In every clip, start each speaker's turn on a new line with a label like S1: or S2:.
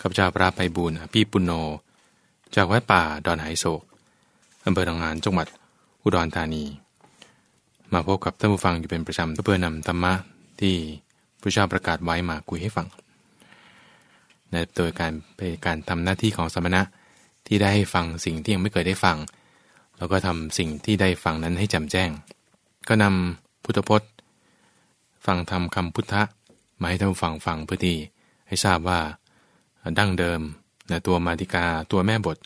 S1: ข้าพเจ้าพระไพบูลอภิปุโน จากวัดป่าดอนไหโศกอำเภอทองงานจังหวัดอุดรธานี มาพบกับท่านผู้ฟังอยู่เป็นประจำเพื่อนำธรรมะที่พระเจ้าประกาศไว้มาคุยให้ฟังนโดยการเป็นการทำหน้าที่ของสมณะที่ได้ให้ฟังสิ่งที่ยังไม่เคยได้ฟัง แล้วก็ทำสิ่งที่ได้ฟังนั้นให้จำแจ้ง ก็นำพุทธพจน์ ฟังธรรมคำพุทธะมาให้ท่านฟังฟังเพื่อที่ให้ทราบว่า ดั้งเดิมนะตัวมาติกาตัวแม่บท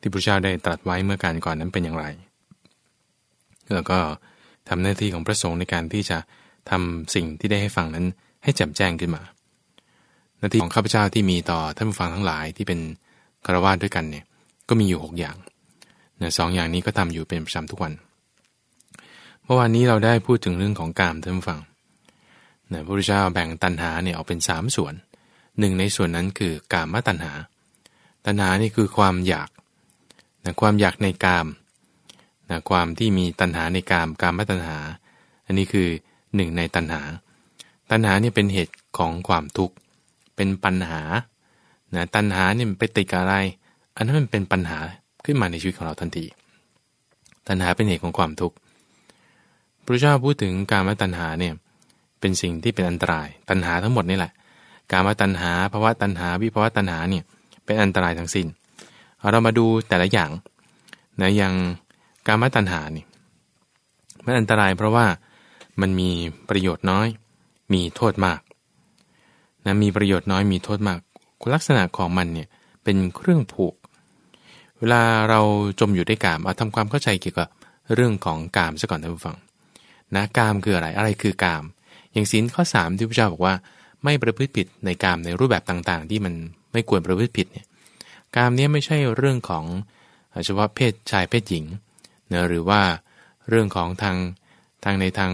S1: ที่พระเจ้าได้ตรัสไว้เมื่อการก่อนนั้นเป็นอย่างไร แล้วก็ทำหน้าที่ของพระสงฆ์ในการที่จะทำสิ่งที่ได้ให้ฟังนั้นให้แจ่มแจ้งขึ้นมา หน้าที่ของข้าพเจ้าที่มีต่อท่านผู้ฟังทั้งหลายที่เป็นคารวะด้วยกันเนี่ยก็มีอยู่ 6 อย่างนะสองอย่างนี้ก็ทำอยู่เป็นประจำทุกวัน เมื่อวานนี้เราได้พูดถึงเรื่องของกามท่านผู้ฟังนะพระพุทธเจ้าแบ่งตัณหาเนี่ยออกเป็น 3 ส่วน หนึ่งในส่วนนั้นคือกามตัณหา ตัณหานี่คือความอยากนะความอยากในกามนะความที่มีตัณหาในกามกามตัณหา อันนี้คือหนึ่งในตัณหา ตัณหานี่เป็นเหตุของความทุกข์ เป็นปัญหานะตัณหาเนี่ยไปติดกับอะไร อันนั้นมันเป็นปัญหาขึ้นมาในชีวิตของเราทันที ตัณหาเป็นเหตุของความทุกข์พระเจ้าพูดถึงการมตัณหาเนี่ยเป็นสิ่งที่เป็นอันตราย ตัณหาทั้งหมดนี่แหละ การมาตัณหาภาวะตัณหาวิภาวะตัณหาเนี่ยเป็นอันตรายทั้งสิน้น เรามาดูแต่ละอย่างนะอย่างการมาตัณหานี่มันอันตรายเพราะว่ามันมีประโยชน์น้อย มีโทษมากนะมีประโยชน์น้อยมีโทษมากลักษณะของมันเนี่ยเป็นเครื่องผูก เวลาเราจมอยู่ในกามเอาทำความเข้าใจเกี่ยวกับเรื่องของกามซะก่อนท่านผู้ฟังนะกามคืออะไรอะไรคือกาม อย่างสินข้อ 3 ที่พระเจ้าบอกว่า ไม่ประพฤติผิดในกามในรูปแบบต่างๆ ที่มันไม่ควรประพฤติผิดเนี่ยกามนี้ไม่ใช่เรื่องของเฉพาะเพศชายเพศหญิงนะหรือว่าเรื่องของทางทางในทาง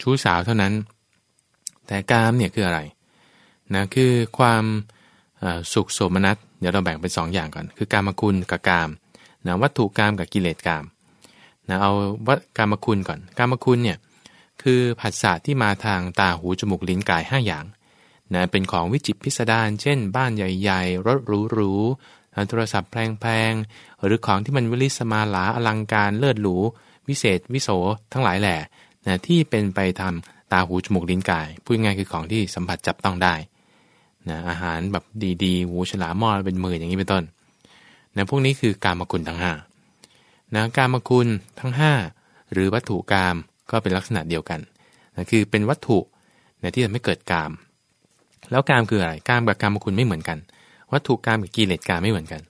S1: ชู้สาวเท่านั้น แต่กามเนี่ยคืออะไรนะคือความสุขโสมนัสเดี๋ยวเราแบ่งเป็น2ออย่างก่อน คือกามคุณกับกามนะวัตถุกามกับกิเลสกามนะเอาวัตกามคุณก่อน กามคุณเนี่ย คือผัสสะที่มาทางตาหูจมูกลิ้นกาย 5 อย่างนะเป็นของวิจิตพิสดารเช่น บ้านใหญ่ๆ รถหรูๆโทรศัพท์แพงๆ หรือของที่มันวิลิสมาหลาอลังการเลิศหรู วิเศษ วิโสทั้งหลายแหล่นะที่เป็นไปทำตาหูจมูกลิ้นกาย พูดง่ายคือของที่สัมผัสจับต้องได้นะอาหารแบบดีๆหูฉลามหม้อเป็นหมื่นอย่างนี้เป็นต้นนะพวกนี้คือการมคุณทั้ง5นะการมคุณทั้ง 5 หรือวัตถุกรรม ก็เป็นลักษณะเดียวกันนะคือเป็นวัตถุนะที่ทำให้เกิดกาม แล้วกามคืออะไรกามกับกามคุณไม่เหมือนกัน วัตถุกามกับกิเลสกามไม่เหมือนกัน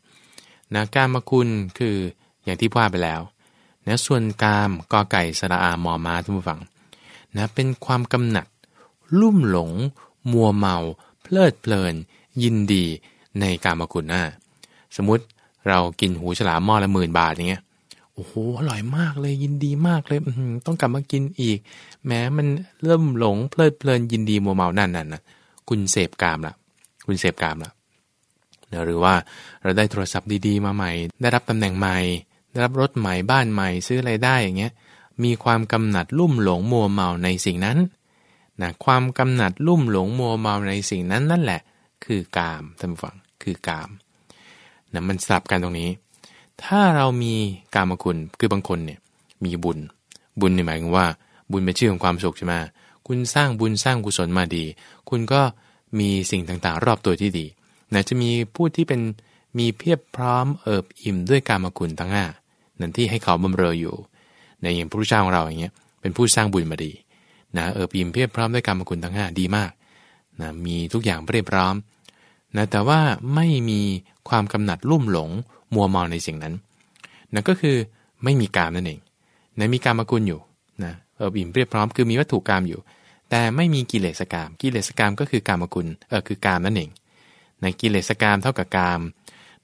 S1: นะกามคุณคืออย่างที่ว่าไปแล้วนะส่วนกามกอไก่สระอามอมาทุกผู้ฟังนะเป็นความกำหนัด ลุ่มหลง มัวเมา เพลิดเพลิน ยินดีในกามคุณน่าสมมติเรากินหูฉลามหม้อละหมื่นบาทอย่างเงี้ย โอ้โหอร่อยมากเลยยินดีมากเลยต้องกลับมากินอีก แม้มันเริ่มหลงเพลิดเพลินยินดีมัวเมานั่นนั่นนะคุณเสพกามละคุณเสพกามละหรือว่าเราได้โทรศัพท์ดีๆ มาใหม่ ได้รับตำแหน่งใหม่ ได้รับรถใหม่บ้านใหม่ซื้ออะไรได้อย่างเงี้ยมีความกำหนัดลุ่มหลงมัวเมาในสิ่งนั้นนะความกำหนัดลุ่มหลงมัวเมาในสิ่งนั้นนั่นแหละ คือกามท่านฟังคือกามนะมันสลับกันตรงนี้ ถ้าเรามีกามคุณคือบางคนเนี่ยมีบุญ บุญในหมายถึงว่า บุญเป็นชื่อของความสุขใช่ไหมคุณสร้างบุญสร้างกุศลมาดี คุณก็มีสิ่งต่างๆ รอบตัวที่ดีนะจะมีผู้ที่เป็นมีเพียบพร้อมเอิบอิ่มด้วยกามคุณทั้งห้านั่นที่ให้เขาบำเรออยู่ในอย่างพระพุทธเจ้าของเราอย่างเงี้ยเป็นผู้สร้างบุญมาดีนะเอิบอิ่มเพียบพร้อมด้วยกามคุณทั้งห้าดีมากนะมีทุกอย่างเรียบพร้อมนะแต่ว่าไม่มีความกำหนัดลุ่มหลง มัวเมาในสิ่งนั้นนั่นก็คือไม่มีกามนั่นเองนะมีกามกุลอยู่นะเอออิ่มเรียบพร้อมคือมีวัตถุกามอยู่ แต่ไม่มีกิเลสกาม กิเลสกามก็คือกามกุลเออคือกามนั่นเองในกิเลสกามเท่ากับกาม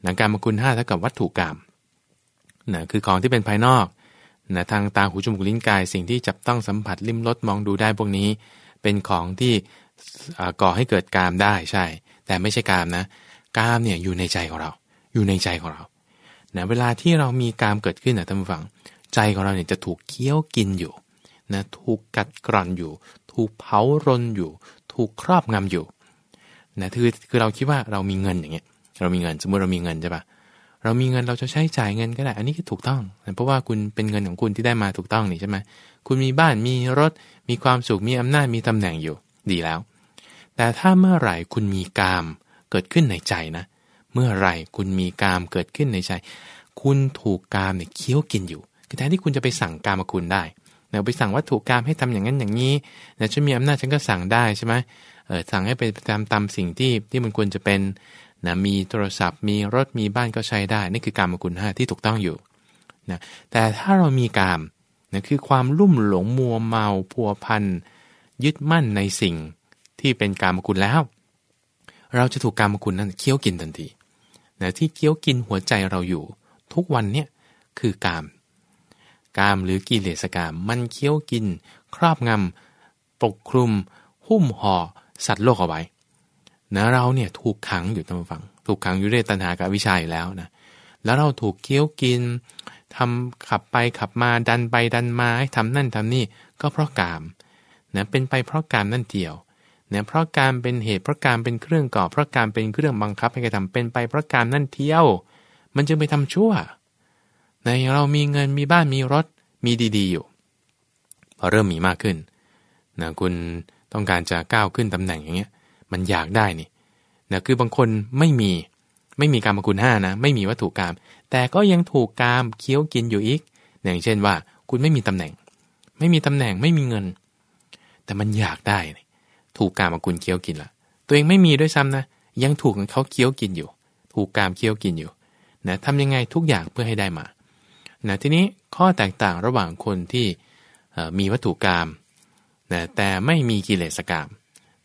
S1: นะกามกุลห้าเท่ากับวัตถุกามนะคือของที่เป็นภายนอกนะทางตาหูจมูกลิ้นกายสิ่งที่จับต้องสัมผัสลิ้มรสมองดูได้พวกนี้ เป็นของที่ก่อให้เกิดกามได้ใช่ แต่ไม่ใช่กามนะกามเนี่ยอยู่ในใจของเรา อยู่ในใจของเรา นะเวลาที่เรามีกามเกิดขึ้นนะท่านผู้ฟัง ใจของเราเนี่ยจะถูกเคี้ยวกินอยู่นะถูกกัดกร่อนอยู่ ถูกเผารนอยู่ ถูกครอบงำอยู่นะคือคือเราคิดว่าเรามีเงินอย่างเงี้ย เรามีเงินสมมติเรามีเงินใช่ปะเรามีเงินเราจะใช้จ่ายเงินก็ได้ อันนี้ก็ถูกต้องเพราะว่าคุณเป็นเงินของคุณที่ได้มาถูกต้องนี่ใช่ไหมคุณมีบ้านมีรถ มีความสุขมีอำนาจมีตำแหน่งอยู่ดีแล้ว แต่ถ้าเมื่อไหร่คุณมีกามเกิดขึ้นในใจนะ เมื่อไหร่คุณมีกามเกิดขึ้นในใจ คุณถูกกามเนี่ยเคี้ยวกินอยู่ คือแทนที่คุณจะไปสั่งกามคุณได้เนะไปสั่งวัตถุกามให้ทำอย่างนั้นอย่างนี้นะฉันมีอำนาจฉันก็สั่งได้ใช่ไหมเออสั่งให้ไปตามตามสิ่งที่ที่มันควรจะเป็นนะมีโทรศัพท์ มีรถมีบ้านก็ใช้ได้ นี่คือการมคุณห้าที่ถูกต้องอยู่นะแต่ถ้าเรามีกามนะคือความลุ่มหลงมัวเมาพัวพันยึดมั่นในสิ่งที่เป็นกามคุณแล้ว เราจะถูกกามคุณนั้นเคี้ยวกินทันที นะที่เคี้ยวกินหัวใจเราอยู่ ทุกวันเนี่ยคือกาม กามหรือกิเลสกาม มันเคี้ยวกิน ครอบงำปกคลุม หุ้มห่อสัตว์โลกเอาไว้นะเราเนี่ยถูกขังอยู่ตามฝัง ถูกขังอยู่ด้วยตัณหากับวิชาอยู่แล้วนะแล้วเราถูกเคี้ยวกินทำขับไปขับมาดันไปดันมาให้ทำนั่นทำนี่ก็เพราะกามนะเป็นไปเพราะกามนั่นเดียว นะเพราะการเป็นเหตุเพราะการเป็นเครื่องก่อเพราะการเป็นเครื่องบังคับให้กระทำเป็นไปเพราะการนั่นเที่ยว มันจึงไปทำชั่ว ในเรามีเงินมีบ้านมีรถมีดีๆอยู่พอเริ่มมีมากขึ้นนะคุณต้องการจะก้าวขึ้นตำแหน่งอย่างเงี้ย มันอยากได้นี่นะคือบางคนไม่มีไม่มีกรรมคุณห้านะไม่มีวัตถุกรรมแต่ก็ยังถูกกรรมเคี้ยวกินอยู่อีก อย่างเช่นว่า คุณไม่มีตำแหน่ง ไม่มีตำแหน่งไม่มีเงิน แต่มันอยากได้ ถูกกรรมคุณเคี้ยวกินละตัวเองไม่มีด้วยซ้ำนะ ยังถูกเขาเคี้ยวกินอยู่ ถูกกรรมเคี้ยวกินอยู่นะทำยังไงทุกอย่างเพื่อให้ได้มานะทีนี้ข้อแตกต่างระหว่างคนที่มีวัตถุกรรมนะแต่ไม่มีกิเลสกรรม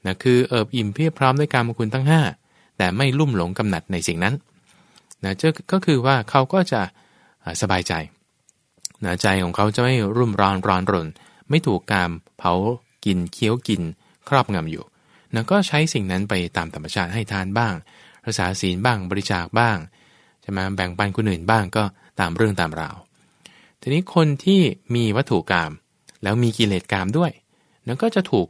S1: นะคือเอิบอิ่มเพียบพร้อมด้วยการมคุณทั้ง 5 แต่ไม่ลุ่มหลงกำหนัดในสิ่งนั้นนะเจ้าก็คือว่าเขาก็จะสบายใจนะใจของเขาจะไม่รุ่มร้อนร้อนรน ไม่ถูกกามเผากินเคี้ยวกิน ครอบงำอยู่นะก็ใช้สิ่งนั้นไปตามธรรมชาติให้ทานบ้าง รักษาศีลบ้างบริจาคบ้างใช่ไหมแบ่งปันคนอื่นบ้างก็ตามเรื่องตามราว ทีนี้คนที่มีวัตถุกรรมแล้วมีกิเลสกรรมด้วยนั่นก็จะถูก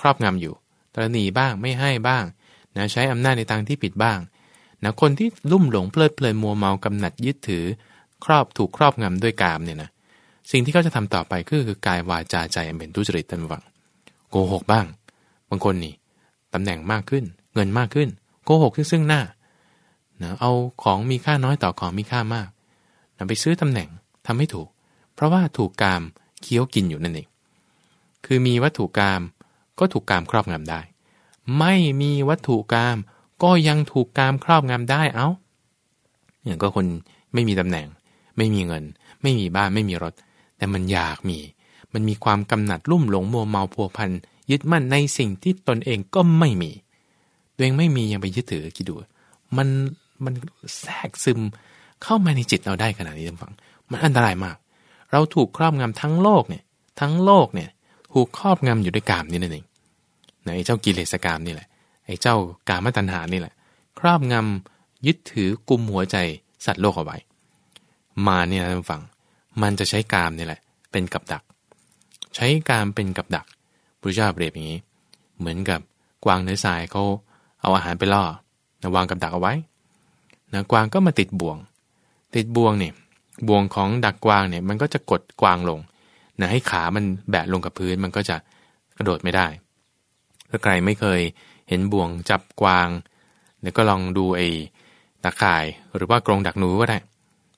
S1: ครอบงำอยู่ตรณีบ้างไม่ให้บ้างนะใช้อำนาจในทางที่ผิดบ้างนะคนที่ลุ่มหลงเพลิดเพลินมัวเมากำหนัดยึดถือ ครอบถูกครอบงำด้วยกามเนี่ยนะสิ่งที่เขาจะทำต่อไปก็คือกายวาจาใจอันเป็นทุจริตตันวัง โกหกบ้าง บางคนนี่ตำแหน่งมากขึ้น เงินมากขึ้น โกหกซึ่งหน้านะเอาของมีค่าน้อยต่อของมีค่ามากนะไปซื้อตำแหน่งทำให้ถูก เพราะว่าถูกกามเคี้ยวกินอยู่นั่นเองคือมีวัตถุกรรมก็ถูกกามครอบงำได้ ไม่มีวัตถุกรรมก็ยังถูกกามครอบงำได้เอา้าอย่างก็คนไม่มีตำแหน่ง ไม่มีเงิน ไม่มีบ้านไม่มีรถ แต่มันอยากมี มันมีความกำหนัดลุ่มหลงมัวเมาพัวพัน ยึดมั่นในสิ่งที่ตนเองก็ไม่มี ตัวเองไม่มียังไปยึดถือคิดดู มันมันแทรกซึมเข้ามาในจิตเราได้ขนาดนี้ท่านฟัง มันอันตรายมาก เราถูกครอบงำทั้งโลกเนี่ย ทั้งโลกเนี่ยถูกครอบงำอยู่ด้วยกามนี่นั่นเองไอ้เจ้ากิเลสกามนี่แหละ ไอ้เจ้ากามตัณหานี่แหละ ครอบงำยึดถือกุมหัวใจสัตว์โลกเอาไว้ มาเนี่ยท่านฟัง มันจะใช้กามนี่แหละ เป็นกับดัก ใช้กามเป็นกับดัก พระเจ้าเปรียบอย่างนี้ เหมือนกับกวางเนื้อทรายเขาเอาอาหารไปล่อนะวางกับดักเอาไว้นะกวางก็มาติดบ่วง ติดบ่วงเนี่ยบ่วงของดักกวางเนี่ยมันก็จะกดกวางลงนะให้ขามันแบะลงกับพื้นมันก็จะกระโดดไม่ได้ ถ้าใครไม่เคยเห็นบ่วงจับกวางเนี่ยวก็ลองดูไอ้ตะข่ายหรือว่ากรงดักหนูก็ได้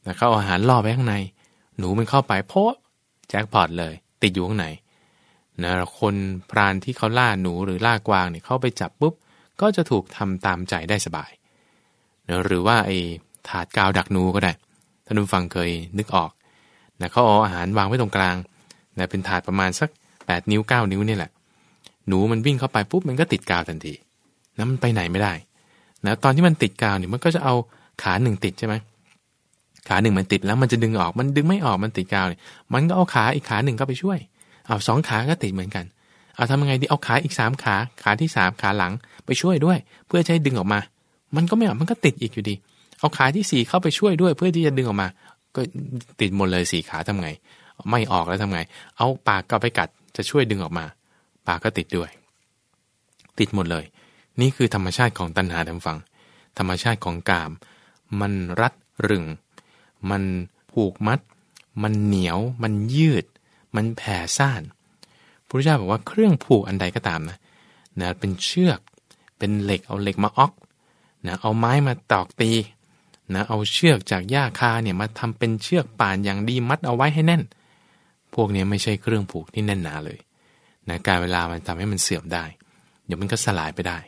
S1: แต่เขาเอาอาหารล่อไปข้างใน หนูมันเข้าไปโพะแจ็คพอตเลย ติดอยู่ข้างใน นะคนพรานที่เขาล่าหนูหรือล่ากวางเนี่ยเข้าไปจับปุ๊บ ก็จะถูกทำตามใจได้สบายนะหรือว่าไอ้ถาดกาวดักหนูก็ได้ท่านผู้ฟังเคยนึกออกนะเขาเอาอาหารวางไว้ตรงกลางนะเป็นถาดประมาณสัก 8 นิ้ว 9 นิ้วนี่แหละ หนูมันวิ่งเข้าไปปุ๊บมันก็ติดกาวทันทีนะมันไปไหนไม่ได้นะตอนที่มันติดกาวเนี่ยมันก็จะเอาขาหนึ่งติดใช่ไหมขาหนึ่งมันติดแล้วมันจะดึงออกมันดึงไม่ออกมันติดกาวเนี่ยมันก็เอาขาอีกขาหนึ่งก็ไปช่วย เอาสองขาก็ติดเหมือนกัน เอาทำยังไงดีเอาขาอีกสามขาขาที่สามขาหลังไปช่วยด้วย เพื่อใช้ดึงออกมา มันก็ไม่ออกมันก็ติดอีกอยู่ดี เอาขาที่สี่เข้าไปช่วยด้วย เพื่อที่จะดึงออกมา ก็ติดหมดเลยสี่ขาทำไง ไม่ออกแล้วทำไง เอาปากก็ไปกัดจะช่วยดึงออกมา ปากก็ติดด้วย ติดหมดเลย นี่คือธรรมชาติของตัณหาทางฝัง ธรรมชาติของกาม มันรัดรึง มันผูกมัด มันเหนียว มันยืด มันแผ่ซ่านพระพุทธเจ้าบอกว่าเครื่องผูกอันใดก็ตามนะนะเป็นเชือกเป็นเหล็กเอาเหล็กมาออกนะเอาไม้มาตอกตีนะเอาเชือกจากหญ้าคาเนี่ยมาทำเป็นเชือกป่านอย่างดีมัดเอาไว้ให้แน่น พวกนี้ไม่ใช่เครื่องผูกที่แน่นหนาเลยนะการเวลามันทำให้มันเสื่อมได้ เดี๋ยวมันก็สลายไปได้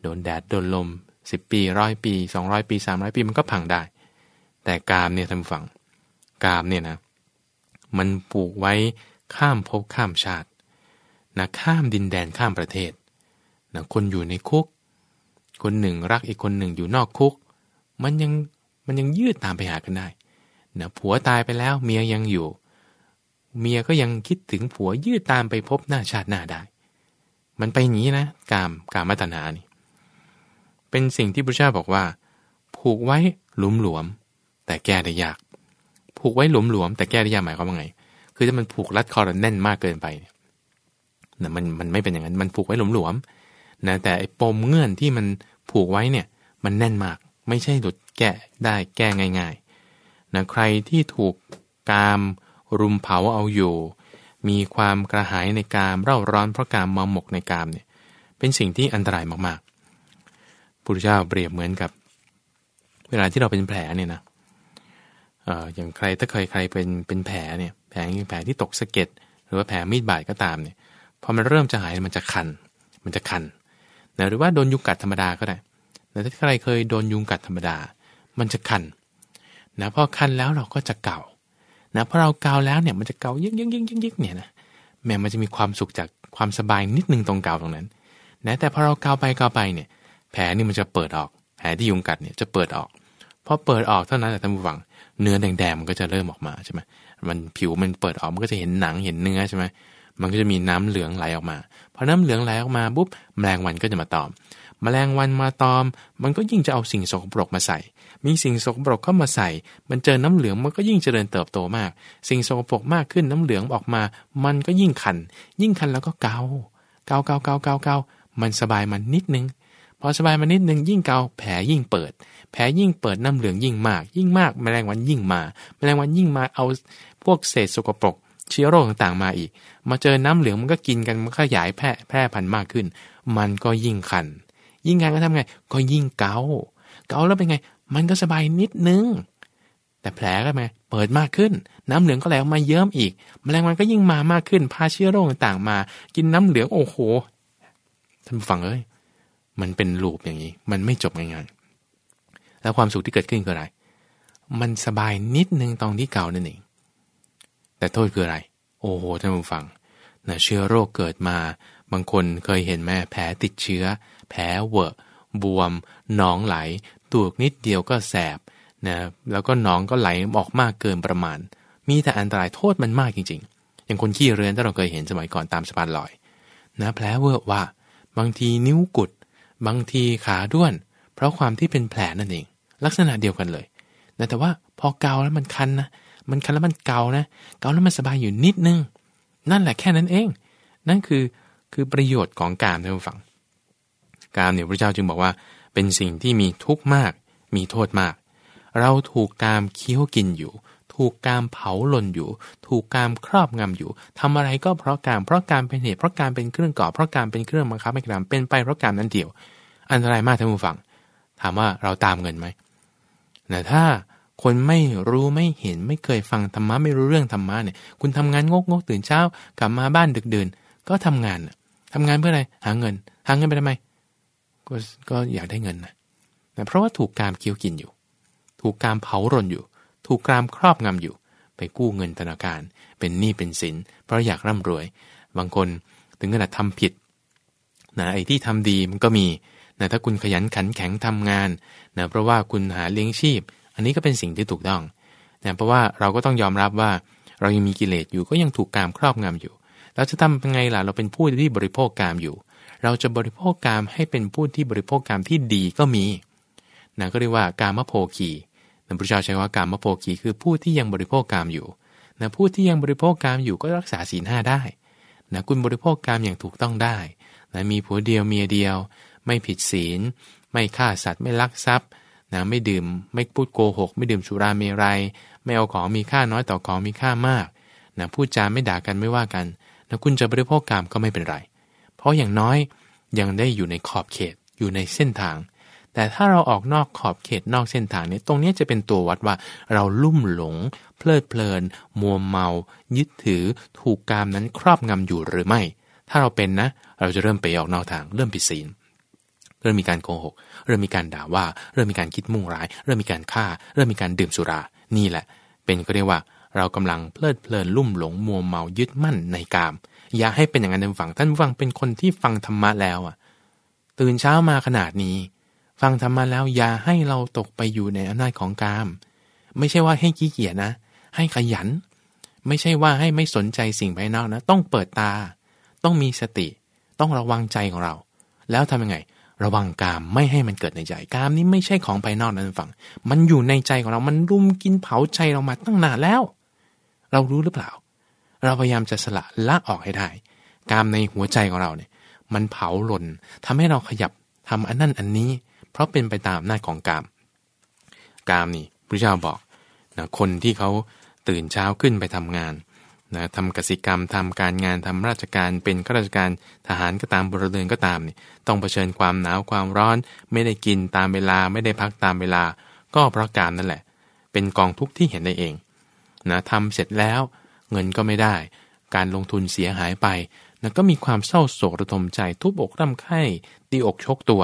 S1: โดนแดดโดนลมสิบปีร้อยปีสองร้อยปีสามร้อยปีมันก็พังได้ แต่กามเนี่ยทำฝังกามเนี่ยนะ มันผูกไว้ข้ามภพข้ามชาตินะข้ามดินแดนข้ามประเทศนะคนอยู่ในคุก คนหนึ่งรักอีกคนหนึ่งอยู่นอกคุก มันยังมันยังยืดตามไปหากันได้นะผัวตายไปแล้วเมียยังอยู่ เมียก็ยังคิดถึงผัวยืดตามไปพบหน้าชาติหน้าได้ มันไปอย่างนี้นะกามกามตัณานี่เป็นสิ่งที่พระเจ้าบอกว่า ผูกไว้หลุมหลวม แต่แก้ได้ยาก ผูกไว้หลุมหลวมแต่แก้ได้ยากหมายความว่าไง คือถ้ามันผูกรัดคอเราแน่นมากเกินไปเนี่ยนะมันมันไม่เป็นอย่างนั้นมันผูกไว้หลุมหลวมนะแต่ไอ้ปมเงื่อนที่มันผูกไว้เนี่ยมันแน่นมาก ไม่ใช่หลุดแก้ได้แก้ง่ายๆนะใครที่ถูกกามรุมเผาเอาอยู่ มีความกระหายในกามเร่าร้อนเพราะกามมาหมกในกามเนี่ยเป็นสิ่งที่อันตรายมากๆพุทธเจ้าเปรียบเหมือนกับ เวลาที่เราเป็นแผลเนี่ยนะ อ่ออย่างใครถ้าเคยใครเป็นเป็นแผลเนี่ยแผลแผลที่ตกสะเก็ดหรือว่าแผลมีดบาดก็ตามเนี่ยพอมันเริ่มจะหายมันจะคัน มันจะคันนะหรือว่าโดนยุงกัดธรรมดาก็ได้แต่ถ้าใครเคยโดนยุงกัดธรรมดา มันจะคันนะพอคันแล้วเราก็จะเกานะพอเราเกาแล้วเนี่ยมันจะเกายิ่งยิ่งยิ่งยิ่งยิ่งเนี่ยนะแม้มันจะมีความสุขจากความสบายนิดนึงตรงเกาตรงนั้นนะแต่พอเราเกาไปเกาไปเนี่ย แผลนี่มันจะเปิดออก แผลที่ยุงกัดเนี่ยจะเปิดออกพอเปิดออกเท่านั้นแต่ท่านผู้ฟัง เนื้อแดงๆมันก็จะเริ่มออกมาใช่ไหมมันผิวมันเปิดออกมันก็จะเห็นหนังเห็นเนื้อใช่ไหมมันก็จะมีน้ำเหลืองไหลออกมาพอน้ำเหลืองไหลออกมาปุ๊บแมลงวันก็จะมาตอม แมลงวันมาตอม มันก็ยิ่งจะเอาสิ่งสกปรกมาใส่ มีสิ่งสกปรกเข้ามาใส่ มันเจอน้ำเหลืองมันก็ยิ่งเจริญเติบโตมาก สิ่งสกปรกมากขึ้นน้ำเหลืองออกมา มันก็ยิ่งคัน ยิ่งคันแล้วก็เกา เกาเกาเกาเกาเกามันสบายมันนิดนึง พอสบายมานิดนึงยิ่งเกาแผลยิ่งเปิด แผลยิ่งเปิดน้ำเหลืองยิ่งมาก ยิ่งมากแมลงวันยิ่งมา แมลงวันยิ่งมาเอาพวกเศษสกปรกเชื้อโรคต่างๆมาอีก มาเจอน้ำเหลืองมันก็กินกันมันขยายแพร่แพร่พันธุ์มากขึ้น มันก็ยิ่งคัน ยิ่งคันก็ทำไง ก็ยิ่งเกา เกาแล้วเป็นไง มันก็สบายนิดนึง แต่แผลก็ไหมเปิดมากขึ้น น้ำเหลืองก็แล้วมาเยิ้มอีก แมลงวันก็ยิ่งมามากขึ้น พาเชื้อโรคต่างๆมา กินน้ำเหลืองโอ้โห ท่านฟังเอ้ย มันเป็นลูปอย่างนี้ มันไม่จบง่ายๆ แล้วความสุขที่เกิดขึ้นคืออะไร มันสบายนิดนึงตอนที่เก่านั่นเอง แต่โทษคืออะไร โอ้โหท่านผู้ฟังนะเชื้อโรคเกิดมา บางคนเคยเห็นแม่แผลติดเชื้อ แผลเวอะ บวม หนองไหล ตูกนิดเดียวก็แสบนะแล้วก็หนองก็ไหลออกมากเกินประมาณ มีแต่อันตรายโทษมันมากจริง ๆ อย่างคนขี้เรือนที่เราเคยเห็นสมัยก่อนตามสะพานลอย นะแผลเวอะว่า บางทีนิ้วกุด บางทีขาด้วน เพราะความที่เป็นแผลนั่นเอง ลักษณะเดียวกันเลยแต่ว่าพอเกาแล้วมันคันนะมันคันแล้วมันเกานะเกาแล้วมันสบายอยู่นิดนึง นั่นแหละแค่นั้นเอง นั่นคือคือประโยชน์ของการท่านผู้ฟัง การเนี่ยพระเจ้าจึงบอกว่า เป็นสิ่งที่มีทุกข์มาก มีโทษมาก เราถูกกามเคี้ยวกินอยู่ ถูกกามเผาหล่นอยู่ ถูกกามครอบงำอยู่ทำอะไรก็เพราะการเพราะการเป็นเหตุ เพราะการเป็นเครื่องก่อ เพราะการเป็นเครื่องบังคับให้กระทำเป็นไปเพราะการนั้นเดียว อันตรายมากท่านผู้ฟัง ถามว่าเราตามเงินไหม แต่ถ้าคนไม่รู้ไม่เห็นไม่เคยฟังธรรมะไม่รู้เรื่องธรรมะเนี่ยคุณทำงานงกงกตื่นเช้ากลับมาบ้านดึกดื่นก็ทำงานทำงานเพื่ออะไรหาเงิน หาเงินไปทำไมก็ก็อยากได้เงินนะแต่เพราะว่าถูกการเคี้ยวกินอยู่ ถูกการเผารนอยู่ ถูกการครอบงำอยู่ ไปกู้เงินธนาคาร เป็นหนี้เป็นสิน เพราะอยากร่ำรวย บางคนถึงขนาดทำผิดนะไอ้ที่ทำดีมันก็มี นะถ้าคุณขยันขันแข็งทำงานนะเพราะว่าคุณหาเลี้ยงชีพ อันนี้ก็เป็นสิ่งที่ถูกต้องนะเพราะว่าเราก็ต้องยอมรับว่าเรายังมีกิเลสอยู่ก็ยังถูกกามครอบงำอยู่ เราจะทำยังไงล่ะเราเป็นผู้ที่บริโภคกามอยู่ เราจะบริโภคกามให้เป็นผู้ที่บริโภคกามที่ดีก็มีนะก็เรียกว่ากามโภคีนะพระเจ้าใช้ว่ากามโภคีคือผู้ที่ยังบริโภคกามอยู่นะผู้ที่ยังบริโภคกามอยู่ก็รักษาศีลห้าได้นะคุณบริโภคกามอย่างถูกต้องได้นะมีผัวเดียวเมียเดียว ไม่ผิดศีล ไม่ฆ่าสัตว์ไม่ลักทรัพย์นะไม่ดื่มไม่พูดโกหก ไม่ดื่มสุราเมรัยไม่เอาของมีค่าน้อยต่อของมีค่ามากนะพูดจาไม่ด่ากันไม่ว่ากันนะคุณจะบริโภคกามก็ไม่เป็นไร เพราะอย่างน้อยยังได้อยู่ในขอบเขตอยู่ในเส้นทาง แต่ถ้าเราออกนอกขอบเขตนอกเส้นทางนี้ตรงนี้จะเป็นตัววัดว่าเราลุ่มหลง เพลิดเพลิน มัวเมา ยึดถือ ถูกกามนั้นครอบงำอยู่หรือไม่ ถ้าเราเป็นนะ เราจะเริ่มไปออกนอกทางเริ่มผิดศีล เริ่มมีการโกหก เริ่มมีการด่าว่า เริ่มมีการคิดมุ่งร้าย เริ่มมีการฆ่า เริ่มมีการดื่มสุรา นี่แหละ เป็นก็เรียกว่าเรากำลังเพลิดเพลินลุ่มหลงมัวเมายึดมั่นในกาม อย่าให้เป็นอย่างนั้นท่านฟังท่านฟังเป็นคนที่ฟังธรรมะแล้วอะ ตื่นเช้ามาขนาดนี้ ฟังธรรมะแล้วอย่าให้เราตกไปอยู่ในอำนาจของกาม ไม่ใช่ว่าให้ขี้เกียจนะ ให้ขยัน ไม่ใช่ว่าให้ไม่สนใจสิ่งภายนอกนะ ต้องเปิดตา ต้องมีสติ ต้องระวังใจของเรา แล้วทำยังไง ระวังกามไม่ให้มันเกิดในใจกามนี้ไม่ใช่ของภายนอกนั้นฝั่งมันอยู่ในใจของเรา มันรุมกินเผาใจเรามาตั้งนานแล้ว เรารู้หรือเปล่า เราพยายามจะสละละออกให้ได้ กามในหัวใจของเราเนี่ย มันเผาหล่นทำให้เราขยับทำอันนั่นอันนี้ เพราะเป็นไปตามหน้าของกาม กามนี่พระเจ้าบอกนะคนที่เขาตื่นเช้าขึ้นไปทำงาน นะทำกสิกรรมทำการงานทำราชการเป็นข้าราชการทหารก็ตามบริเวณก็ตามนี่ต้องเผชิญความหนาวความร้อน ไม่ได้กินตามเวลาไม่ได้พักตามเวลา ก็เพราะการนั่นแหละ เป็นกองทุกข์ที่เห็นได้เองนะทำเสร็จแล้ว เงินก็ไม่ได้ การลงทุนเสียหายไปนะก็มีความเศร้าโศกระทมใจทุบอกร่ำไข้ตีอกชกตัว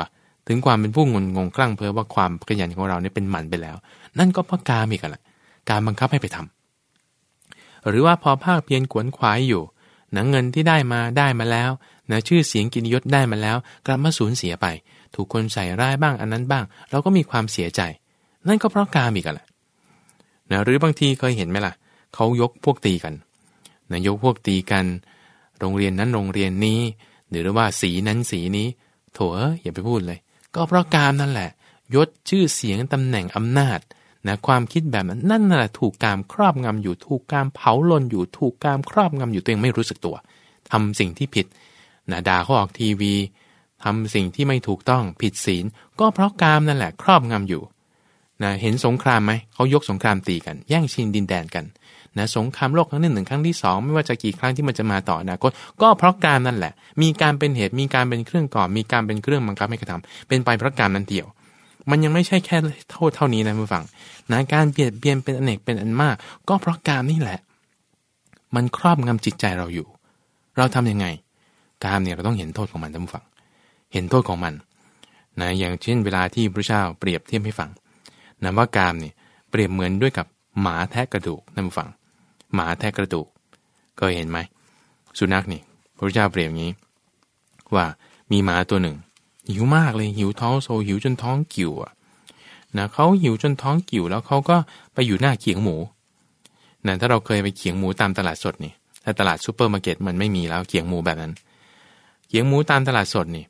S1: ถึงความเป็นผู้งนงงกลั่งเพ้อว่าความขยันของเราเนี่ยเป็นหมันไปแล้ว นั่นก็เพราะการมีกันแหละการบังคับให้ไปทำ หรือว่าพอภาคเพียรขวนขวายอยู่หนะเงินที่ได้มาได้มาแล้วนะชื่อเสียงกินยศได้มาแล้ว กลับมาสูญเสียไป ถูกคนใส่ร้ายบ้างอันนั้นบ้าง เราก็มีความเสียใจ นั่นก็เพราะกามอีกแหละนะหรือบางทีเคยเห็นไหมล่ะเขายกพวกตีกันนะยกพวกตีกัน โรงเรียนนั้นโรงเรียนนี้ หรือว่าสีนั้นสีนี้ โถเอออย่าไปพูดเลย ก็เพราะกามนั่นแหละ ยศชื่อเสียงตำแหน่งอำนาจ นะความคิดแบบนั้นนั่นแหละถูกกามครอบงำอยู่ถูกกามเผาลนอยู่ถูกกามครอบงำอยู่ตัวเองไม่รู้สึกตัวทำสิ่งที่ผิดนะด่าเขาออกทีวีทำสิ่งที่ไม่ถูกต้องผิดศีล ก็เพราะกามนั่นแหละครอบงำอยู่นะเห็นสงครามไหมเขายกสงครามตีกัน แย่งชิงดินแดนกันนะสงครามโลกครั้งหนึ่หนึ่งครั้งที่สองไม่ว่าจะกี่ครั้งที่มันจะมาต่อนะก็ก็เพราะการนั่นแหละ มีการเป็นเหตุมีการเป็นเครื่องก่อมีการเป็นเครื่องบังคับให้กระทำเป็นไปเพราะการนั้นเดียว มันยังไม่ใช่แค่โทษเท่านี้นะผู้ฟังนะการเบียดเบียนเป็นอนเนกเป็นอันมาก ก็เพราะการนี่แหละ มันครอบงำจิตใจเราอยู่ เราทํำยังไงการเนี่ยเราต้องเห็นโทษของมันท่านผู้ฟัง เห็นโทษของมันนะอย่างเช่นเวลาที่พระเจ้าเปรียบเทียบให้ฟังนะว่ากามเนี่ยเปรียบเหมือนด้วยกับหมาแทะกระดูกท่านผู้ฟัง หมาแทะกระดูกเคยเห็นไหมสุนัขนี่พระเจ้าเปรียบอย่างนี้ ว่ามีหมาตัวหนึ่ง หิวมากเลยหิวท้องโซหิวจนท้องกิ่วอะนะเขาหิวจนท้องกิ่วแล้วเขาก็ไปอยู่หน้าเขียงหมูนะถ้าเราเคยไปเขียงหมูตามตลาดสดนี่ถ้าตลาดซูเปอร์มาร์เก็ตมันไม่มีแล้วเขียงหมูแบบนั้น เขียงหมูตามตลาดสดนี่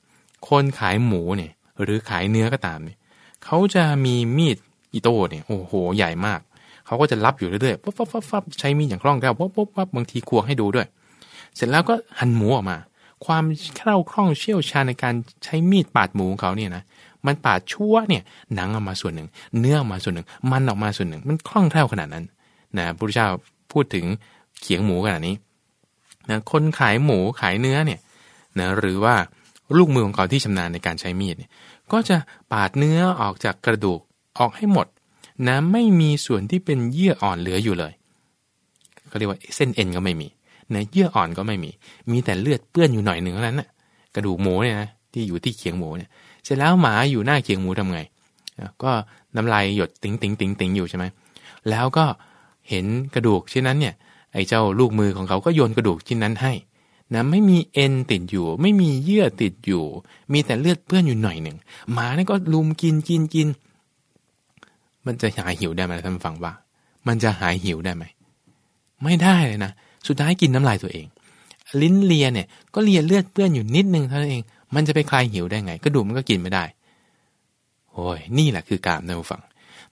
S1: คนขายหมูเนี่ยหรือขายเนื้อก็ตามเนี่ยเขาจะมีมีดอิโต้เนี่ยโอ้โหใหญ่มากเขาก็จะลับอยู่เรื่อยๆปั๊บปั๊บปั๊บใช้มีดอย่างคล่องแคล่วปั๊บปั๊บปั๊บบางทีควงให้ดูด้วย เสร็จแล้วก็หั่นหมูออกมา ความแคล่วคล่องเชี่ยวชาญในการใช้มีดปาดหมูของเขาเนี่ยนะมันปาดชั่วเนี่ยหนังออกมาส่วนหนึ่ง เนื้อออกมาส่วนหนึ่ง มันออกมาส่วนหนึ่ง มันคล่องแคล่วขนาดนั้นนะพระพุทธเจ้าพูดถึงเขียงหมูขนาดนี้นะคนขายหมูขายเนื้อเนี่ยนะหรือว่าลูกมือของเขาที่ชำนาญในการใช้มีดเนี่ยก็จะปาดเนื้อออกจากกระดูกออกให้หมดนะไม่มีส่วนที่เป็นเยื่ออ่อนเหลืออยู่เลยเขาเรียกว่าเส้นเอ็นก็ไม่มี ในเยื่ออ่อนก็ไม่มี มีแต่เลือดเปื้อนอยู่หน่อยหนึ่งเท่านั้นนะกระดูกหมูเนี่ยนะที่อยู่ที่เขียงหมูเนี่ยเสร็จแล้วหมาอยู่หน้าเขียงหมูทำไง ก็น้ำลายหยดติ๋งติ๋งติ๋งติ๋งอยู่ใช่ไหมแล้วก็เห็นกระดูกชิ้นนั้นเนี่ยไอ้เจ้าลูกมือของเขาก็โยนกระดูกชิ้นนั้นให้นะไม่มีเอ็นติดอยู่ ไม่มีเยื่อติดอยู่ มีแต่เลือดเปื้อนอยู่หน่อยหนึ่งหมานี่ก็ลุมกินกินกิน มันจะหายหิวได้ไหมท่านฟังว่า มันจะหายหิวได้ไหมไม่ได้เลยนะ สุดท้ายกินน้ำลายตัวเอง ลิ้นเลียเนี่ยก็เลียเลือดเปื้อนอยู่นิดนึงเท่านั้นเอง มันจะไปคลายหิวได้ไงก็ดูมันก็กินไม่ได้โอ้ยนี่แหละคือกามนะผู้ฟัง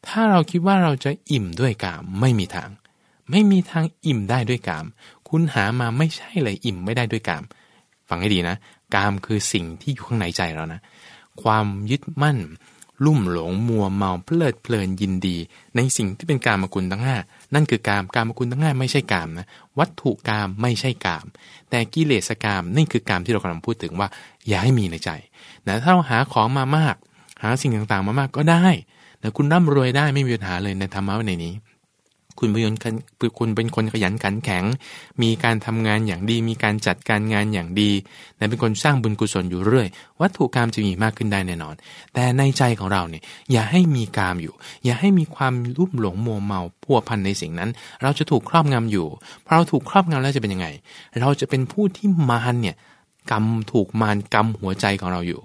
S1: ถ้าเราคิดว่าเราจะอิ่มด้วยกามไม่มีทาง ไม่มีทางอิ่มได้ด้วยกาม คุณหามาไม่ใช่เลยอิ่มไม่ได้ด้วยกาม ฟังให้ดีนะ กามคือสิ่งที่อยู่ข้างในใจเรานะ ความยึดมั่น ลุ่มหลงมัวเมาเพลิดเพลินยินดี ในสิ่งที่เป็นการมกุลทั้งห้านั่นคือกามกามกุลทั้งห้าไม่ใช่กามนะวัตถุกามไม่ใช่กาม แต่กิเลสกามนี่คือกามที่เรากำลังพูดถึงว่า อย่าให้มีในใจนะถ้าเราหาของมามาก หาสิ่งต่างๆมามากก็ได้นะคุณร่ำรวยได้ไม่มีปัญหาเลยในธรรมะในนี้ คุณเป็นคนคุณเป็นคนขยันขันแข็ง มีการทำงานอย่างดี มีการจัดการงานอย่างดีและเป็นคนสร้างบุญกุศลอยู่เรื่อย วัตถุกรรมจะมีมากขึ้นได้แน่นอน แต่ในใจของเราเนี่ยอย่าให้มีกามอยู่ อย่าให้มีความรุ่มหลงมัวเมาพัวพันในสิ่งนั้น เราจะถูกครอบงำอยู่พอเราถูกครอบงำแล้วจะเป็นยังไง เราจะเป็นผู้ที่มารเนี่ยกำถูกมารกำหัวใจของเราอยู่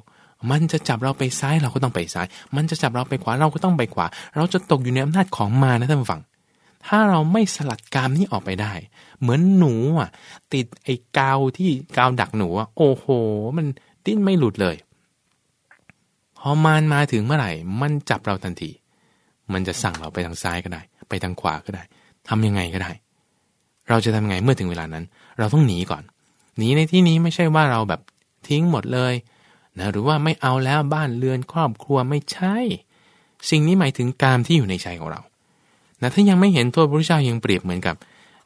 S1: มันจะจับเราไปซ้ายเราก็ต้องไปซ้าย มันจะจับเราไปขวาเราก็ต้องไปขวา เราจะตกอยู่ในอำนาจของมานะท่านผู้ฟัง ถ้าเราไม่สลัดกามนี้ออกไปได้ เหมือนหนูอะ ติดไอ้กาวที่กาวดักหนูอะโอ้โห มันดิ้นไม่หลุดเลยพอมานมาถึงเมื่อไหร่ มันจับเราทันที มันจะสั่งเราไปทางซ้ายก็ได้ ไปทางขวาก็ได้ทำยังไงก็ได้ เราจะทำไงเมื่อถึงเวลานั้น เราต้องหนีก่อน หนีในที่นี้ไม่ใช่ว่าเราแบบทิ้งหมดเลยนะหรือว่าไม่เอาแล้วบ้านเรือนครอบครัวไม่ใช่ สิ่งนี้หมายถึงกามที่อยู่ในใจของเรา นะถ้ายังไม่เห็นโทษพระพุทธเจ้ายังเปรียบเหมือนกับ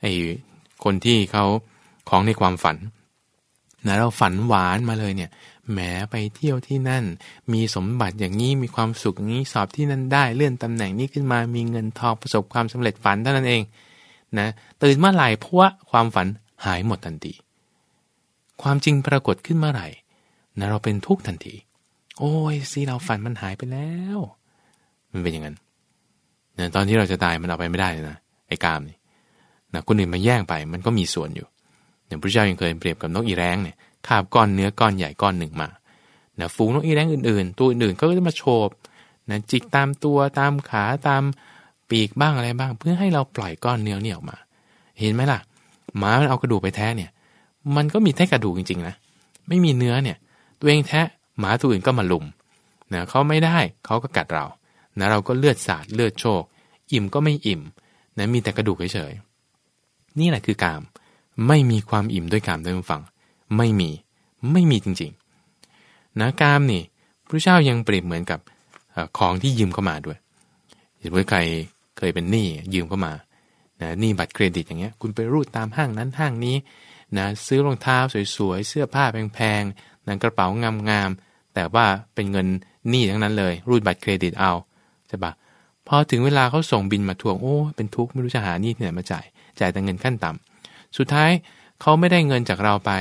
S1: ไอ้คนที่เขาของในความฝันนะเราฝันหวานมาเลยเนี่ยแหมไปเที่ยวที่นั่น มีสมบัติอย่างนี้มีความสุขอย่างนี้สอบที่นั่นได้เลื่อนตำแหน่งนี้ขึ้นมามีเงินทองประสบความสำเร็จฝันเท่านั้นเองนะตื่นเมื่อไหร่พราะความฝันหายหมดทันที ความจริงปรากฏขึ้นเมื่อไหร่นะเราเป็นทุกข์ทันที โอ้ยสิเราฝันมันหายไปแล้ว มันเป็นอย่างนั้น นะตอนที่เราจะตายมันเอาไปไม่ได้นะไอ้กามนี่นะคนอื่นมาแย่งไปมันก็มีส่วนอยู่อย่างพระเจ้ายังเคยเปรียบกับนกอีแร้งเนี่ยคาบก้อนเนื้อก้อนใหญ่ก้อนหนึ่งมานะฝูงนกอีแร้งอื่นๆ ตัวอื่นๆก็จะมาโฉบนะจิกตามตัวตามขาตามปีกบ้างอะไรบ้าง เพื่อให้เราปล่อยก้อนเนื้อเนี่ออกมา เห็นไหมล่ะหมามันเอากระดูกไปแท้เนี่ย มันก็มีแค่กระดูกจริงๆนะไม่มีเนื้อเนี่ย ตัวเองแท้หมาตัวอื่นก็มาลุมนะเขาไม่ได้เขาก็กัดเรา นะเราก็เลือดสาดเลือดโชก อิ่มก็ไม่อิ่มนะมีแต่กระดูกเฉยๆนี่แหละคือกาม ไม่มีความอิ่มด้วยกามด้วยฟัง ไม่มีไม่มีจริงๆนะกามนี่พระเจ้ายังเปรียบเหมือนกับของที่ยืมเข้ามาด้วยสมมติใครเคยเป็นหนี้ยืมเข้ามานะหนี้บัตรเครดิตอย่างเงี้ยคุณไปรูดตามห้างนั้นห้างนี้นะซื้อรองเท้าสวยๆ เสื้อผ้าแพงๆนะกระเป๋างามๆ แต่ว่าเป็นเงินหนี้ทั้งนั้นเลย รูดบัตรเครดิตเอา ใช่ปะพอถึงเวลาเขาส่งบินมาทวงโอ้เป็นทุกข์ไม่รู้จะหานี่ที่ไหนมาจ่าย จ่ายแต่เงินขั้นต่ำสุดท้ายเขาไม่ได้เงินจากเราไป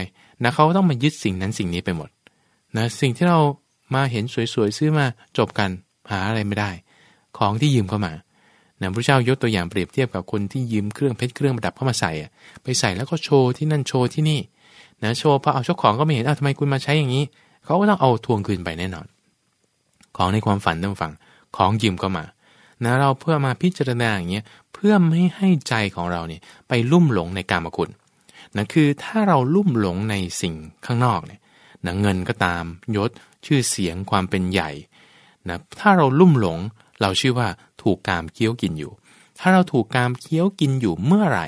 S1: นะเขาต้องมายึดสิ่งนั้นสิ่งนี้ไปหมดนะสิ่งที่เรามาเห็นสวยๆซื้อมาจบกันหาอะไรไม่ได้ ของที่ยืมเข้ามานะพระเจ้ายกตัวอย่างเปรียบเทียบกับคนที่ยืมเครื่องเพชรเครื่องประดับเข้ามาใส่ไปใส่แล้วก็โชว์ที่นั่นโชว์ที่นี่นะโชว์พอเอาเจ้าของก็ไม่เห็นอ้าวทำไมคุณมาใช้อย่างนี้ เขาก็ต้องเอาทวงคืนไปแน่นอน ของในความฝันต้องฟัง ของยืมก็มานะเราเพื่อมาพิจารณาอย่างเงี้ยเพื่อไม่ให้ใจของเราเนี่ยไปลุ่มหลงในกามคุณนะคือถ้าเราลุ่มหลงในสิ่งข้างนอกเนี่ยนะเงินก็ตามยศชื่อเสียงความเป็นใหญ่นะถ้าเราลุ่มหลงเราชื่อว่าถูกกามเคี้ยวกินอยู่ ถ้าเราถูกกามเคี้ยวกินอยู่เมื่อไหร่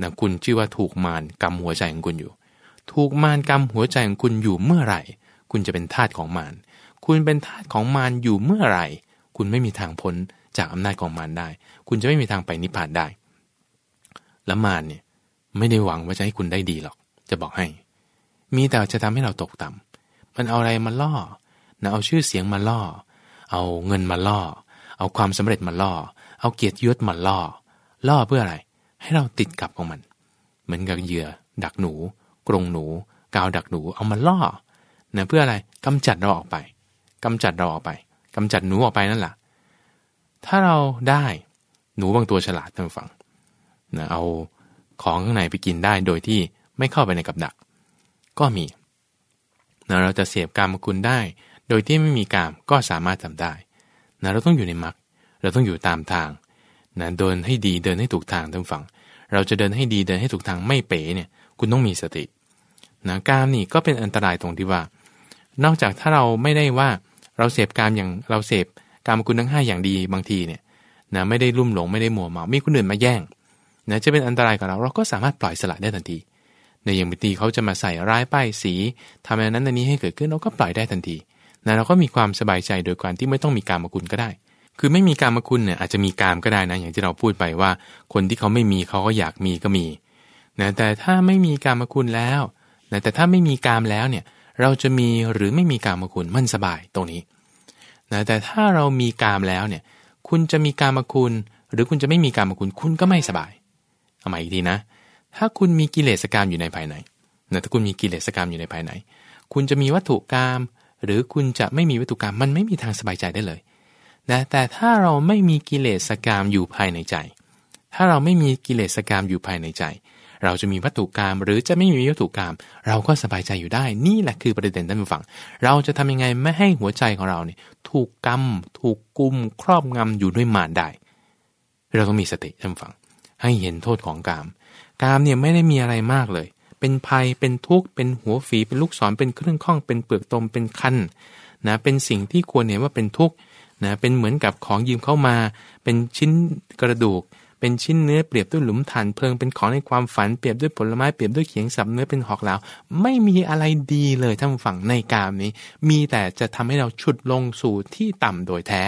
S1: นะคุณชื่อว่าถูกมารกำหัวใจของคุณอยู่ ถูกมารกำหัวใจของคุณอยู่เมื่อไหร่ คุณจะเป็นทาสของมารคุณเป็นทาสของมารอยู่เมื่อไหร่ คุณไม่มีทางพ้นจากอำนาจของมารได้ คุณจะไม่มีทางไปนิพพานได้ และมารเนี่ยไม่ได้หวังว่าจะให้คุณได้ดีหรอก จะบอกให้ มีแต่จะทำให้เราตกต่ำมันเอาอะไรมาล่อนะเอาชื่อเสียงมาล่อ เอาเงินมาล่อ เอาความสำเร็จมาล่อ เอาเกียรติยศมาล่อ ล่อเพื่ออะไร ให้เราติดกับของมัน เหมือนกับเหยื่อ ดักหนู กรงหนู กาวดักหนู เอามาล่อนะเพื่ออะไรกำจัดเราออกไปกำจัดเราออกไป กำจัดหนูออกไปนั่นแหละถ้าเราได้หนูบางตัวฉลาดท่านฟังนะเอาของข้างในไปกินได้โดยที่ไม่เข้าไปในกับดัก ก็มีนะเราจะเสียบกามคุณได้ โดยที่ไม่มีกามก็สามารถทำได้นะเราต้องอยู่ในมรรคเราต้องอยู่ตามทางนะเดินให้ดีเดินให้ถูกทางท่านฟัง เราจะเดินให้ดีเดินให้ถูกทางไม่เป๋เนี่ยคุณต้องมีสตินะกามนี่ก็เป็นอันตรายตรงที่ว่า นอกจากถ้าเราไม่ได้ว่า เราเสพกามอย่างเราเสพการมคุณทั้งห้าอย่างดีบางทีเนี่ยนะไม่ได้ลุ่มหลงไม่ได้หมัวเมามีคนอื่นมาแย่งนะจะเป็นอันตรายกับเราเราก็สามารถปล่อยสละได้ทันทีในอย่างบางทีเขาจะมาใส่ร้ายป้ายสีทำอะไรนั้นอันนี้ให้เกิดขึ้นเราก็ปล่อยได้ทันทีนะเราก็มีความสบายใจโดยการที่ไม่ต้องมีการมคุณก็ได้ คือไม่มีการมคุณเนี่ยอาจจะมีกามก็ได้นะอย่างที่เราพูดไปว่า คนที่เขาไม่มีเขาก็อยากมีก็มีนะแต่ถ้าไม่มีการมคุณแล้วนะแต่ถ้าไม่มีกามแล้วเนี่ย เราจะมีหรือไม่มีกามคุณมันสบายตรงนี้นะแต่ถ้าเรามีกามแล้วเนี่ย คุณจะมีกามคุณ หรือคุณจะไม่มีกามคุณ คุณก็ไม่สบายเอาใหม่อีกทีนะ ถ้าคุณมีกิเลสกรรมอยู่ในภายในนะถ้าคุณมีกิเลสกรรมอยู่ในภายใน คุณจะมีวัตถุกรรมหรือคุณจะไม่มีวัตถุกรรมมันไม่มีทางสบายใจได้เลยนะแต่ถ้าเราไม่มีกิเลสกรรมอยู่ภายในใจ ถ้าเราไม่มีกิเลสกรรมอยู่ภายในใจ เราจะมีวัตถุกรรมหรือจะไม่มีวัตถุกรรมเราก็สบายใจอยู่ได้ นี่แหละคือประเด็นท่านผู้ฟัง เราจะทำยังไงไม่ให้หัวใจของเราเนี่ยถูกกรรมถูกกุมครอบงำอยู่ด้วยมารได้ เราต้องมีสติท่านผู้ฟัง ให้เห็นโทษของกามกามเนี่ยไม่ได้มีอะไรมากเลย เป็นภัยเป็นทุกข์เป็นหัวฝีเป็นลูกศรเป็นเครื่องข้องเป็นเปลือกตมเป็นคันนะเป็นสิ่งที่ควรเห็นว่าเป็นทุกข์นะเป็นเหมือนกับของยืมเข้ามา เป็นชิ้นกระดูก เป็นชิ้นเนื้อเปรียบด้วยหลุมฐานเพลิงเป็นของในความฝันเปรียบด้วยผลไม้เปรียบด้วยเขียงสับเนื้อเป็นหอกเหลาไม่มีอะไรดีเลยท่านฝั่งในกามนี้ มีแต่จะทำให้เราฉุดลงสู่ที่ต่ำโดยแท้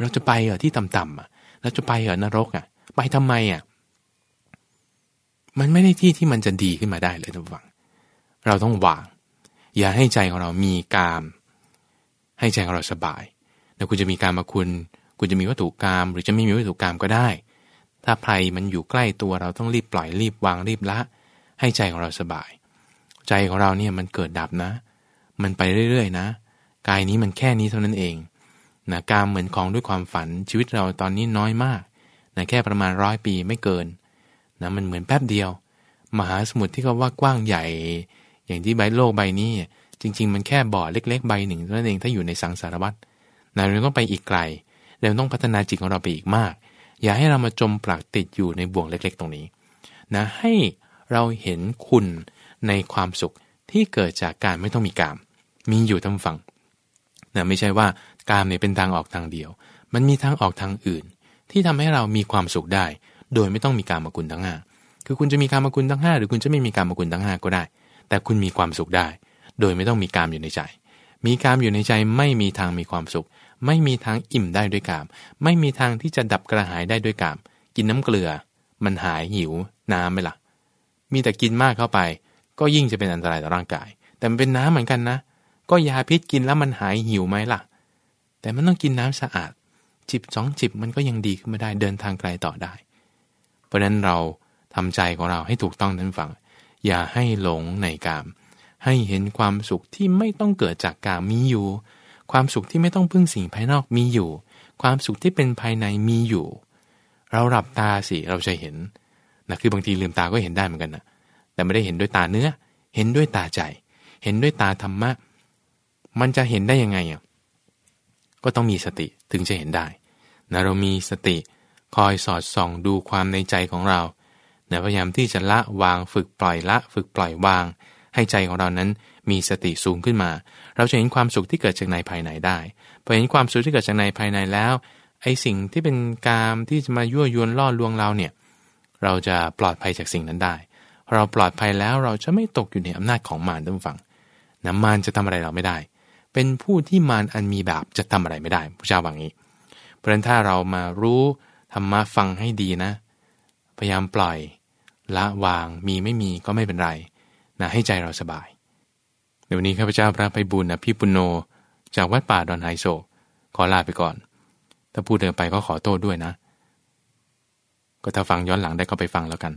S1: เราจะไปเหรอที่ต่ำๆอะเราจะไปเหรอนรกอะ ไปทำไมอะมันไม่ได้ที่ที่มันจะดีขึ้นมาได้เลยทุกฝัง เราต้องวาง อย่าให้ใจของเรามีกาม ให้ใจของเราสบาย แล้วคุณจะมีการมาคุณ คุณจะมีวัตถุกรรมหรือจะไม่มีวัตถุกรรมก็ได้ ถ้าภัยมันอยู่ใกล้ตัวเราต้องรีบปล่อยรีบวางรีบละ ให้ใจของเราสบาย ใจของเราเนี่ยมันเกิดดับนะ มันไปเรื่อยๆนะ กายนี้มันแค่นี้เท่านั้นเองนะกามเหมือนของด้วยความฝันชีวิตเราตอนนี้น้อยมากนะแค่ประมาณร้อยปีไม่เกินนะมันเหมือนแป๊บเดียว มหาสมุทรที่เขาว่ากว้างใหญ่ อย่างที่ใบโลกใบนี้ จริง ๆ มันแค่บ่อเล็ก ๆ ใบหนึ่งเท่านั่นเองถ้าอยู่ในสังสารวัตรนะเราต้องไปอีกไกลเราต้องพัฒนาจิตของเราไปอีกมาก อย่าให้เรามาจมปลักติดอยู่ในบ่วงเล็กๆ ตรงนี้นะให้เราเห็นคุณในความสุขที่เกิดจากการไม่ต้องมีกาม มีอยู่ทั้งฝั่งนะไม่ใช่ว่ากามเนี่ยเป็นทางออกทางเดียว มันมีทางออกทางอื่น ที่ทำให้เรามีความสุขได้ โดยไม่ต้องมีการมาคุณทั้งห้าคือคุณจะมีการมาคุณทั้งห้าหรือคุณจะไม่มีการมาคุณทั้งห้าก็ได้ แต่คุณมีความสุขได้ โดยไม่ต้องมีกามอยู่ในใจ มีกามอยู่ในใจไม่มีทางมีความสุข ไม่มีทางอิ่มได้ด้วยกาม ไม่มีทางที่จะดับกระหายได้ด้วยกาม กินน้ำเกลือ มันหายหิวน้ำไหมล่ะ มีแต่กินมากเข้าไป ก็ยิ่งจะเป็นอันตรายต่อร่างกาย แต่มันเป็นน้ำเหมือนกันนะ ก็ยาพิษกินแล้วมันหายหิวไหมล่ะ แต่มันต้องกินน้ำสะอาด จิบสองจิบมันก็ยังดีขึ้นมาได้เดินทางไกลต่อได้ เพราะนั้นเราทำใจของเราให้ถูกต้องนั้นฝัง อย่าให้หลงในกาม ให้เห็นความสุขที่ไม่ต้องเกิดจากกามมีอยู่ ความสุขที่ไม่ต้องพึ่งสิ่งภายนอกมีอยู่ ความสุขที่เป็นภายในมีอยู่ เราหลับตาสิเราจะเห็นนะคือบางทีลืมตาก็เห็นได้เหมือนกันนะแต่ไม่ได้เห็นด้วยตาเนื้อ เห็นด้วยตาใจ เห็นด้วยตาธรรมะ มันจะเห็นได้ยังไงอะก็ต้องมีสติถึงจะเห็นได้นะเรามีสติคอยสอดส่องดูความในใจของเรานะพยายามที่จะละวางฝึกปล่อยละ ฝึกปล่อยวาง ให้ใจของเรานั้นมีสติสูงขึ้นมา เราจะเห็นความสุขที่เกิดจากในภายในได้พอเห็นความสุขที่เกิดจากในภายในแล้วไอ้สิ่งที่เป็นกามที่จะมายั่วยวนล่อลวงเราเนี่ยเราจะปลอดภัยจากสิ่งนั้นได้ เราปลอดภัยแล้วเราจะไม่ตกอยู่ในอำนาจของมารท่านฟังนะมารจะทำอะไรเราไม่ได้ เป็นผู้ที่มารอันมีบาปจะทำอะไรไม่ได้พระเจ้าบางนี้ เพราะฉะนั้นถ้าเรามารู้ธรรมะฟังให้ดีนะ พยายามปล่อย ละวางมีไม่มีก็ไม่เป็นไร นะให้ใจเราสบายเดี๋ยวนี้ข้าพเจ้าพระไพบุญนะพี่ปุณโญจากวัดป่าดอนไฮโศกขอลาไปก่อน ถ้าพูดเดินไปก็ขอโทษด้วยนะ ก็ถ้าฟังย้อนหลังได้ก็ไปฟังแล้วกัน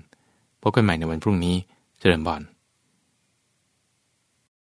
S1: พบกันใหม่ในวันพรุ่งนี้ เจริญบอน